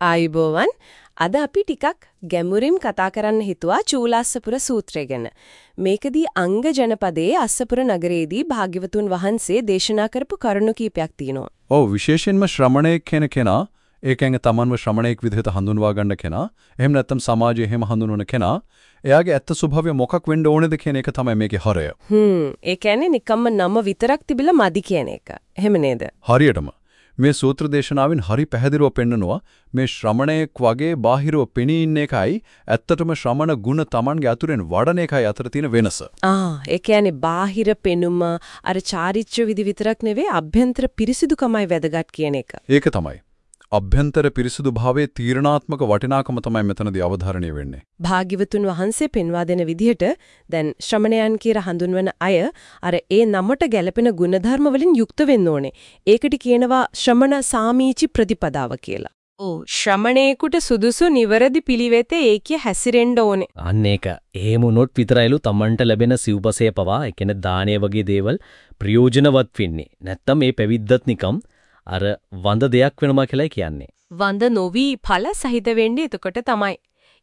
ආයුබෝවන් අද අපි ටිකක් ගැඹුරින් කතා කරන්න හිතුවා චූලාස්සපුර සූත්‍රය ගැන. මේකදී අංග ජනපදයේ අස්සපුර නගරයේදී භාග්‍යවතුන් වහන්සේ දේශනා කරපු කරුණු කීපයක් තියෙනවා. ඔව් විශේෂයෙන්ම ශ්‍රමණයෙක් කෙන කෙනා ඒකෙන් තමන්ව ශ්‍රමණයෙක් විදිහට හඳුන්වා ගන්න කෙනා එහෙම නැත්නම් සමාජයේ එහෙම හඳුන්වන කෙනා එයාගේ ඇත්ත ස්වභාවය මොකක් වෙන්න ඕනේද කියන එක තමයි මේකේ හරය. හ්ම් ඒ කියන්නේ නිකම්ම නම විතරක් තිබිලා මදි කියන එක. එහෙම නේද? හරියටම මේ සූත්‍ර දේශනාවෙන් හරි පැහැදිලිව පෙන්නනවා මේ ශ්‍රමණයෙක් වගේ බාහිරව පෙනී ඉන්න එකයි ඇත්තටම ශ්‍රමණ ගුණ Tamanගේ අතුරෙන් වඩන එකයි අතර තියෙන වෙනස. ආ ඒ කියන්නේ බාහිර පෙනුම අර චාරිත්‍ර විදි විතරක් නෙවෙයි අභ්‍යන්තර පිරිසිදුකමයි වැදගත් කියන එක. ඒක තමයි. අභ්‍යන්තර පිරිසුදු භාවයේ තීරණාත්මක වටිනාකම තමයි මෙතනදී අවධාරණය වෙන්නේ. භාග්‍යවතුන් වහන්සේ පෙන්වා දෙන විදිහට දැන් ශ්‍රමණයන් කියලා හඳුන්වන අය අර ඒ නමට ගැළපෙන ගුණධර්ම වලින් යුක්ත වෙන්න ඕනේ. ඒකට කියනවා ශ්‍රමණ සාමීචි ප්‍රතිපදාව කියලා. ඔව් ශ්‍රමණේකුට සුදුසු නිවැරදි පිළිවෙතේ ඒකිය හැසිරෙන්න ඕනේ. අන්න ඒක. එහෙම වුණොත් විතරයිලු Tamanට ලැබෙන සිව්පසය පවා, ඒ කියන්නේ දානය වගේ දේවල් ප්‍රයෝජනවත් වෙන්නේ. නැත්තම් මේ පැවිද්දත් නිකම් අර වඳ දෙයක් වෙනවා කියලා කියන්නේ. වඳ නොවි ඵල සහිත වෙන්නේ එතකොට තමයි.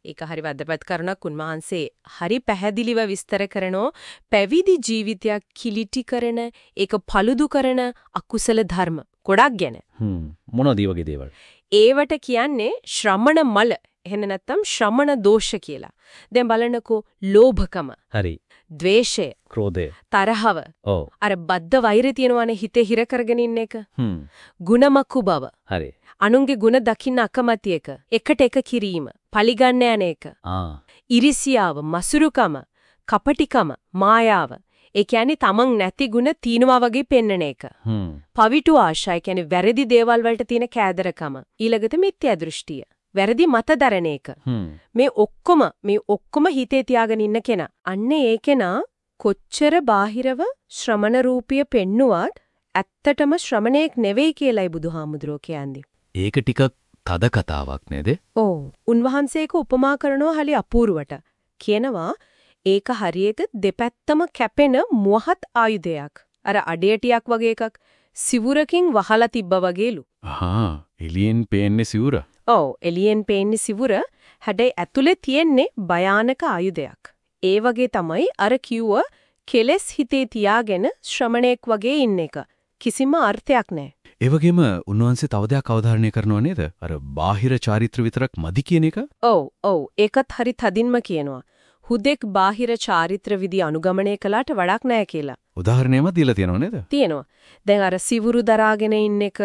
ඒක හරි වැදගත් කරුණක් උන්වහන්සේ හරි පැහැදිලිව විස්තර කරනෝ පැවිදි ජීවිතයක් කිලිටි කරන ඒක paludu කරන අකුසල ධර්ම ගොඩක් ගැන. හ්ම් මොනවද වගේ දේවල්? ඒවට කියන්නේ ශ්‍රමණ මල එහෙම නැත්නම් ශ්‍රමණ දෝෂ කියලා. දැන් බලන්නකෝ ලෝභකම. හරි. ද්වේෂය. ක්‍රෝධය. තරහව. ඔව්. අර බද්ධ වෛරය තියෙනවනේ හිතේ හිර කරගෙන ඉන්න එක. හ්ම්. ಗುಣමකු බව. හරි. අනුන්ගේ ಗುಣ දකින්න අකමැති එක. එකට එක කිරීම. පලිගන්න යන එක. ආ. ඉරිසියාව, මසුරුකම, කපටිකම, මායාව. ඒ කියන්නේ තමන් නැති ಗುಣ තිනවා වගේ පෙන්නන එක. හ්ම්. පවිතු ආශා කියන්නේ වැරදි දේවල් වලට තියෙන කෑදරකම. ඊළඟට මිත්‍යා දෘෂ්ටිය. වැරදි මත දරන එක. මේ ඔක්කොම මේ ඔක්කොම හිතේ තියාගෙන ඉන්න කෙනා. අන්නේ ඒ කෙනා කොච්චර බාහිරව ශ්‍රමණ රූපිය පෙන්නුවත් ඇත්තටම ශ්‍රමණේක් නෙවෙයි කියලායි බුදුහාමුදුරෝ කියන්නේ. ඒක ටිකක් තද කතාවක් නේද? ඔව්. උන්වහන්සේක උපමා කරනවා hali අපූර්වට. කියනවා ඒක හරියට දෙපැත්තම කැපෙන මුවහත් ආයුධයක්. අර අඩේටියක් වගේ එකක් සිවුරකින් වහලා තිබ්බා වගේලු. අහා එළියෙන් පේන්නේ සිවුර. ඔව් එළියෙන් පේන්නේ සිවුර හැබැයි ඇතුලේ තියෙන්නේ භයානක ආයුධයක්. ඒ වගේ තමයි අර කිව්ව කෙලස් හිතේ තියාගෙන ශ්‍රමණෙක් වගේ ඉන්න එක. කිසිම අර්ථයක් නැහැ. ඒ වගේම උන්වහන්සේ තව දෙයක් අවධාරණය කරනවා නේද? අර බාහිර චාරිත්‍ර විතරක් මදි කියන එක. ඔව් ඔව් ඒකත් හරි තදින්ම කියනවා. හුදෙක් බාහිර චාරිත්‍ර විදි අනුගමනය කළාට වඩාක් නැහැ කියලා. උදාහරණයක් දීලා තියෙනව නේද? තියෙනවා. දැන් අර සිවුරු දරාගෙන ඉන්න එක,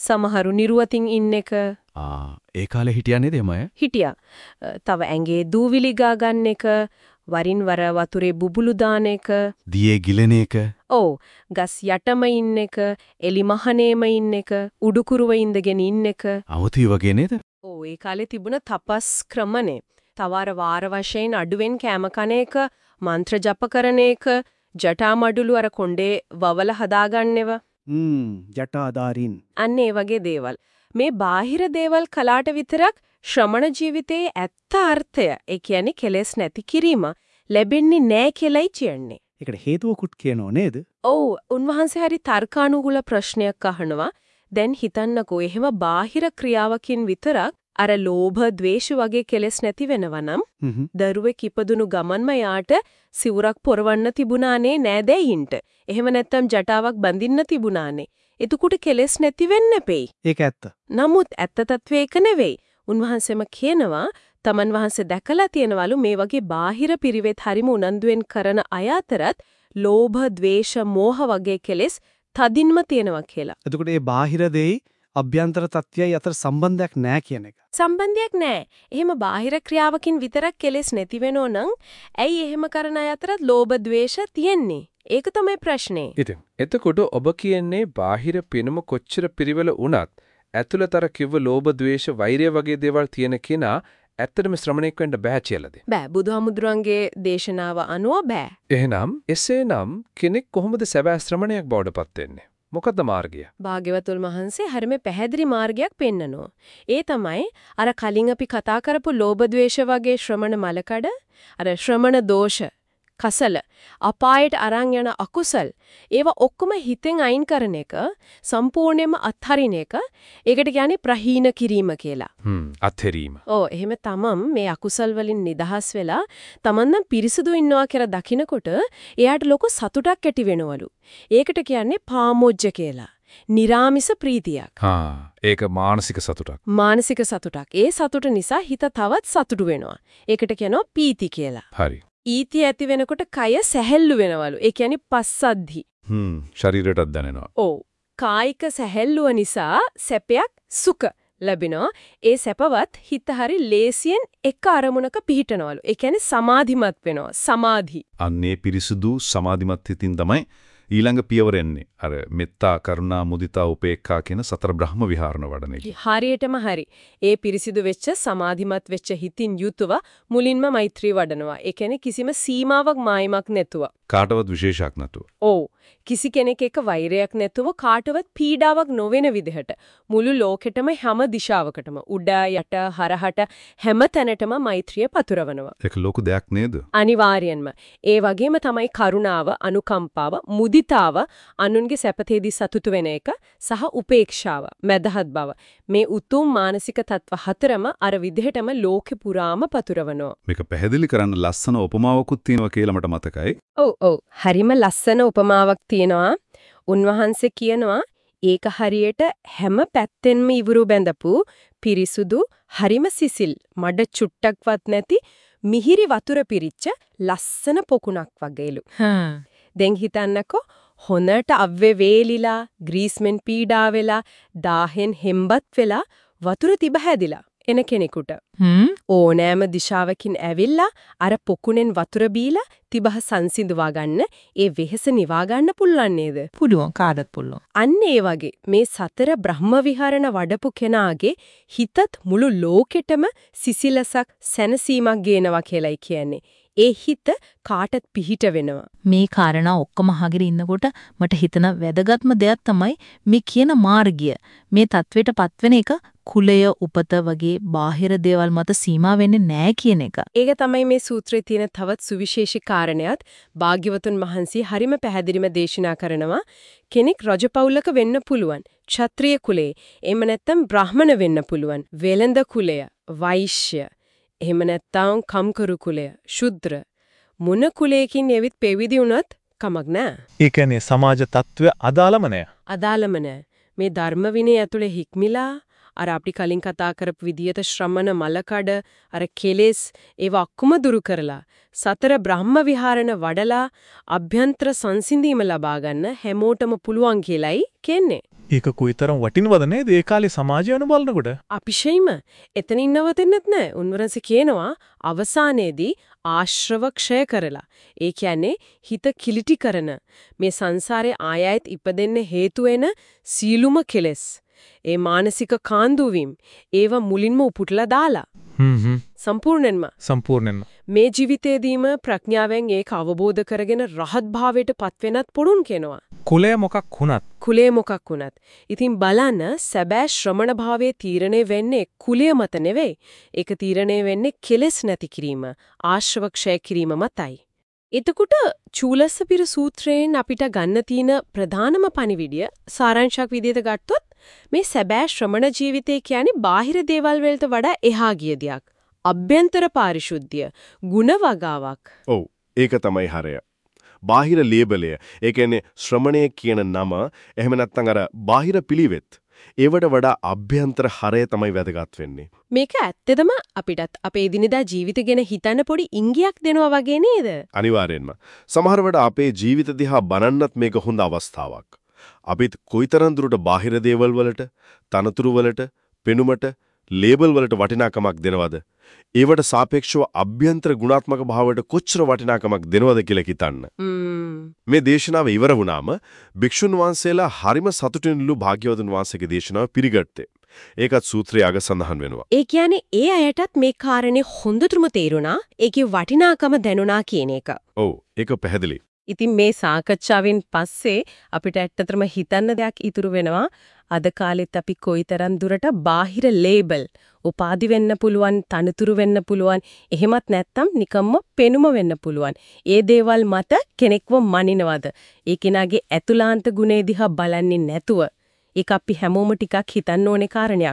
සමහරු නිර්වතින් ඉන්න එක ආ ඒ කාලේ හිටියා නේද එමය? හිටියා. තව ඇඟේ දූවිලි ගා ගන්න එක, වරින් වර වතුරේ බුබුලු දාන එක, දියේ ගිලෙන එක. ඔව් ගස් යටම ඉන්න එක, එලි මහනේම ඉන්න එක, උඩුකුරුව ඉඳගෙන ඉන්න එක. අමුතුයි වගේ නේද? ඔව් ඒ කාලේ තිබුණ තපස් ක්‍රමනේ. තවර වාර වශයෙන් අඩුවෙන් කැම කන එක, මන්ත්‍ර ජප කරන එක, ජටා මඩුළු අර කොණ්ඩේ වවල හදාගන්නව. හ්ම් ජටාදාරින් අන්න ඒ වගේ දේවල්. මේ බාහිර දේවල් කලාට විතරක් ශ්‍රමණ ජීවිතයේ ඇත්ත අර්ථය, ඒ කියන්නේ කෙලෙස් නැති කිරීම ලැබෙන්නේ නැහැ කියලායි කියන්නේ. ඒකට හේතුවකුත් කියනෝ නේද ඔව් උන්වහන්සේ හරි තර්කානුකූල ප්‍රශ්නයක් අහනවා. දැන් හිතන්නකෝ එහෙම බාහිර ක්‍රියාවකින් විතරක් අර ලෝභ, ద్వේෂ වගේ කෙලෙස් නැති වෙනවනම් දරුවෙක් ඉපදුණු ගමන්ම යාට සිවුරක් පොරවන්න තිබුණානේ නෑදෑයින්ට. එහෙම නැත්තම් ජටාවක් බඳින්න තිබුණානේ. එතකොට කෙලෙස් නැති වෙන්න පෙයි. ඒක ඇත්ත. නමුත් ඇත්ත తත්වේ ඒක නෙවෙයි. උන්වහන්සේම කියනවා තමන් වහන්සේ දැකලා තියෙනවලු මේ වගේ බාහිර පිරිවෙත් හරිම උනන්දුවෙන් කරන අය අතරත් ලෝභ, ద్వේෂ, මෝහ වගේ කෙලෙස් තදින්ම තියෙනවා කියලා. එතකොට මේ බාහිර දෙයි අභ්‍යන්තර තත්ත්වයයි අතර සම්බන්ධයක් නැහැ කියන එක සම්බන්ධයක් නැහැ. එහෙම බාහිර ක්‍රියාවකින් විතරක් කෙලෙස් නැති වෙනෝ නම් ඇයි එහෙම කරන අය අතරත් ලෝභ, ద్వේෂ තියෙන්නේ? ඒක තමයි ප්‍රශ්නේ. ඉතින් එතකොට ඔබ කියන්නේ බාහිර පෙනුම කොච්චර පිරිවල වුණත් ඇතුළතර කිව්ව ලෝභ ද්වේෂ වෛරය වගේ දේවල් තියෙන කෙනා ඇත්තටම ශ්‍රමණෙක් වෙන්න බෑ කියලාද? බෑ බුදුහාමුදුරන්ගේ දේශනාව අනුව බෑ. එහෙනම් එසේනම් කෙනෙක් කොහොමද සැබෑ ශ්‍රමණයක් බවට පත් වෙන්නේ? මොකද්ද මාර්ගය? භාග්‍යවතුන් වහන්සේ හරිම පැහැදිලි මාර්ගයක් පෙන්නනවා. ඒ තමයි අර කලින් අපි කතා කරපු ලෝභ ද්වේෂ වගේ ශ්‍රමණ මලකඩ අර ශ්‍රමණ දෝෂ කසල, අපායට අරන් යන අකුසල්, ඒවා ඔක්කොම හිතෙන් අයින් කරන එක, සම්පූර්ණයෙන්ම අත්හරින එක, ඒකට කියන්නේ ප්‍රහීන කිරීම කියලා. හ්ම්, අත්හැරීම. ඔව්, එහෙම තමම් මේ අකුසල් වලින් නිදහස් වෙලා තමන්නම් පිරිසුදු ඉන්නවා කියලා දකිනකොට එයාට ලොකු සතුටක් ඇති වෙනවලු. ඒකට කියන්නේ පාමොජ්ජ කියලා. නිරාමිස ප්‍රීතියක්. හා ඒක මානසික සතුටක්. මානසික සතුටක්. ඒ සතුට නිසා හිත තවත් සතුටු වෙනවා. ඒකට කියනවා පීති කියලා. හරි. ඊති ඇති වෙනකොට කය සැහැල්ලු වෙනවලු. ඒ කියන්නේ පස්සද්ධි. හ්ම් ශරීරයටත් දැනෙනවා. ඔව්. කායික සැහැල්ලුව නිසා සැපයක් සුඛ ලැබෙනවා. ඒ සැපවත් හිත හරි ලේසියෙන් එක අරමුණක පිහිටනවලු. ඒ කියන්නේ සමාධිමත් වෙනවා. සමාධි. අන්නේ පිරිසුදු සමාධිමත් හිතින් තමයි ඊළඟ පියවර එන්නේ. අර මෙත්තා, කරුණා, මුදිතා, උපේක්ඛා කියන සතර බ්‍රහ්ම විහරණ වඩන එක. හරියටම හරි. ඒ පිරිසිදු වෙච්ච සමාධිමත් වෙච්ච හිතින් යුතුව මුලින්ම මෛත්‍රී වඩනවා. ඒ කියන්නේ කිසිම සීමාවක් මායිමක් නැතුව. කාටවත් විශේෂයක් නැතුව. ඔව්. කිසි කෙනෙක් එක්ක වෛරයක් නැතුව කාටවත් පීඩාවක් නොවන විදිහට මුළු ලෝකෙටම හැම දිශාවකටම උඩ යට හරහට හැම තැනටම මෛත්‍රිය පතුරවනවා. ඒක ලොකු දෙයක් නේද? අනිවාර්යෙන්ම. ඒ වගේම තමයි කරුණාව, අනුකම්පාව, මුදිතාව, අනුන්ගේ සැපතේදී සතුටු වෙන එක සහ උපේක්ෂාව, මදහත් බව. මේ උතුම් මානසික තත්ත්ව හතරම අර විදිහටම ලෝකෙ පුරාම පතුරවනවා. මේක පැහැදිලි කරන්න ලස්සන උපමාවකුත් තියෙනවා කියලා මට මතකයි. ඔව් ඔව්. හරිම ලස්සන උපමාවක් තියෙනවා. උන්වහන්සේ කියනවා ඒක හරියට හැම පැත්තෙන්ම ඉවුරු බැඳපු පිරිසුදු හරිම සිසිල් මඩ චුට්ටක්වත් නැති මිහිරි වතුර පිරිච්ච ලස්සන පොකුණක් වගේලු. දැන් හිතන්නකෝ හොනට අව්වේ වේලිලා ග්‍රීස්මෙන් පීඩා වෙලා දාහෙන් හෙම්බත් වෙලා වතුර තිබ හැදිලා එන කෙනෙකුට. ඕනෑම දිශාවකින් ඇවිල්ලා අර පොකුණෙන් වතුර බීලා තිබහ සංසිඳවා ගන්න ඒ වෙහෙස නිවා ගන්න පුළුවන් නේද? පුළුවන් කාටත් පුළුවන්. අන්න ඒ වගේ මේ සතර බ්‍රහ්ම විහරණ වඩපු කෙනාගේ හිතත් මුළු ලෝකෙටම සිසිලසක් සැනසීමක් ගේනවා කියලයි කියන්නේ. ඒ හිත කාටත් පිහිට වෙනවා. මේ කාරණා ඔක්කොම අහගෙන ඉන්නකොට මට හිතන වැදගත්ම දෙයක් තමයි මේ කියන මාර්ගය. මේ தത്വෙටපත් වෙන එක කුලය උපත වගේ බාහිර දේවල් මත සීමා වෙන්නේ නැහැ කියන එක. ඒක තමයි මේ සූත්‍රයේ තියෙන තවත් සුවිශේෂී කාරණයක්. භාග්‍යවතුන් වහන්සේ හරිම පැහැදිලිම දේශනා කරනවා කෙනෙක් රජපෞලක වෙන්න පුළුවන්. ක්ෂත්‍රීය කුලේ. එහෙම නැත්නම් බ්‍රාහමණ වෙන්න පුළුවන්. වෙළඳ කුලය, වෛශ්‍ය. එහෙම නැත්නම් කම්කරු කුලය, ශුද්‍ර. මොන කුලයකින් එවිත් පෙවිදි වුණත් කමක් නැහැ. ඒ කියන්නේ සමාජ තත්ත්වය අදාළම නෑ. අදාළම නැහැ. මේ ධර්ම විනය ඇතුලේ හික්මිලා අර අපි කලින් කතා කරපු විදියට ශ්‍රමණ මලකඩ අර කෙලෙස් ඒව ඔක්කොම දුරු කරලා සතර බ්‍රහ්ම විහරණ වඩලා අභ්‍යන්තර සංසිඳීම ලබා ගන්න හැමෝටම පුළුවන් කියලයි කියන්නේ. ඒක කොයිතරම් වටිනවද නේද ඒ කාලේ සමාජය අනුබලනකොට? අපිෂෙයිම එතනින් නවතින්නෙත් නෑ. උන්වහන්සේ කියනවා අවසානයේදී ආශ්‍රව ක්ෂය කරලා. ඒ කියන්නේ හිත කිලිටි කරන මේ සංසාරේ ආයයත් ඉපදෙන්න හේතු වෙන සීලුම කෙලෙස්. ඒ මානසික කාන්දුවීම් ඒව මුලින්ම උපුටලා දාලා හ්ම් සම්පූර්ණයෙන්ම සම්පූර්ණයෙන්ම. මේ ජීවිතේදීම ප්‍රඥාවෙන් ඒක අවබෝධ කරගෙන රහත් භාවයට පත්වෙනත් පොඩුන් කෙනවා. කුලය මොකක් වුණත් කුලය මොකක් වුණත්. ඉතින් බලන්න සැබෑ ශ්‍රමණ භාවයේ තීරණය වෙන්නේ කුලය මත නෙවෙයි. ඒක තීරණය වෙන්නේ කෙලෙස් නැති කිරීම, ආශ්‍රව ක්ෂය කිරීම මතයි. එතකොට චූලස්සපිර සූත්‍රයෙන් අපිට ගන්න තියෙන ප්‍රධානම පණිවිඩය සාරාංශයක් විදිහට ගත්තොත් මේ සැබෑ ශ්‍රමණ ජීවිතය කියන්නේ බාහිර දේවල් වලට වඩා එහා ගිය දෙයක්. අභ්‍යන්තර පාරිශුද්ධිය, ಗುಣ වගාවක්. ඔව් ඒක තමයි හරය. බාහිර ලේබලය, ඒ කියන්නේ ශ්‍රමණය කියන නම, එහෙම නැත්නම් අර බාහිර පිළිවෙත්. ඒවට වඩා අභ්‍යන්තර හරය තමයි වැදගත් වෙන්නේ. මේක ඇත්තදම අපිටත් අපේ දිනදා ජීවිත ගැන හිතන්න පොඩි ඉඟියක් දෙනවා වගේ නේද? අනිවාර්යෙන්ම. සමහර අපේ ජීවිත දිහා බලන්නත් මේක හොඳ අවස්ථාවක්. අපිත් කොයිතරම් දුරට බාහිර දේවල් වලට, තනතුරු වලට, පෙනුමට, ලේබල් වලට වටිනාකමක් දෙනවද? ඒවට සාපේක්ෂව අභ්‍යන්තර ගුණාත්මක භාවයට කොච්චර වටිනාකමක් දෙනවද කියලා හිතන්න. මේ දේශනාව ඉවර වුණාම භික්ෂුන් වහන්සේලා හරිම සතුටින්ලු භාග්‍යවතුන් වහන්සේගේ දේශනාව පිළිගත්තේ. ඒකත් සූත්‍රයේ අග සඳහන් වෙනවා. ඒ කියන්නේ ඒ අයටත් මේ කාරණේ හොඳටම තේරුණා. ඒකේ වටිනාකම දැනුණා කියන එක. ඔව් ඒක පැහැදිලි. ඉතින් මේ සාකච්ඡාවෙන් පස්සේ අපිට ඇත්තටම හිතන්න දෙයක් ඉතුරු වෙනවා. අද කාලෙත් අපි කොයිතරම් දුරට බාහිර ලේබල් උපාදි වෙන්න පුළුවන් තනතුරු වෙන්න පුළුවන් එහෙමත් නැත්නම් නිකම්ම පෙනුම වෙන්න පුළුවන්. ඒ දේවල් මත කෙනෙක්ව මනිනවද? ඒ කෙනාගේ ඇතුළාන්ත ගුණේ දිහා බලන්නේ නැතුව. ඒක අපි හැමෝම ටිකක් හිතන්න ඕනේ කාරණයක්.